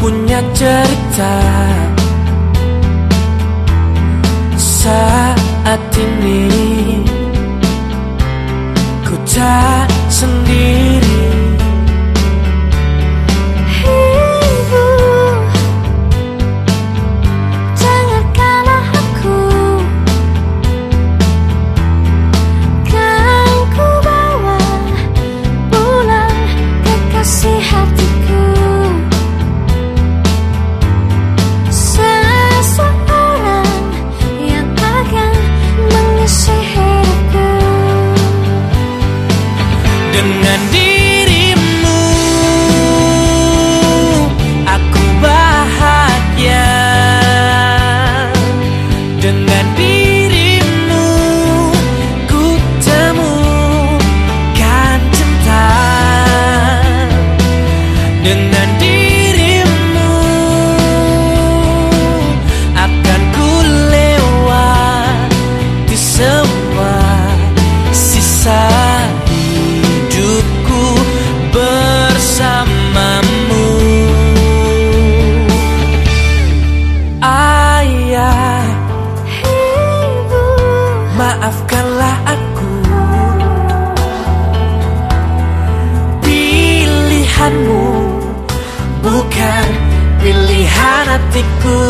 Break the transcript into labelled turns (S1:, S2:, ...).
S1: punya cerita. Saat ini Dengan dirimu. Aku bahagia Dengan dirimu. Ku temukan cinta Dengan pilihan hatiku.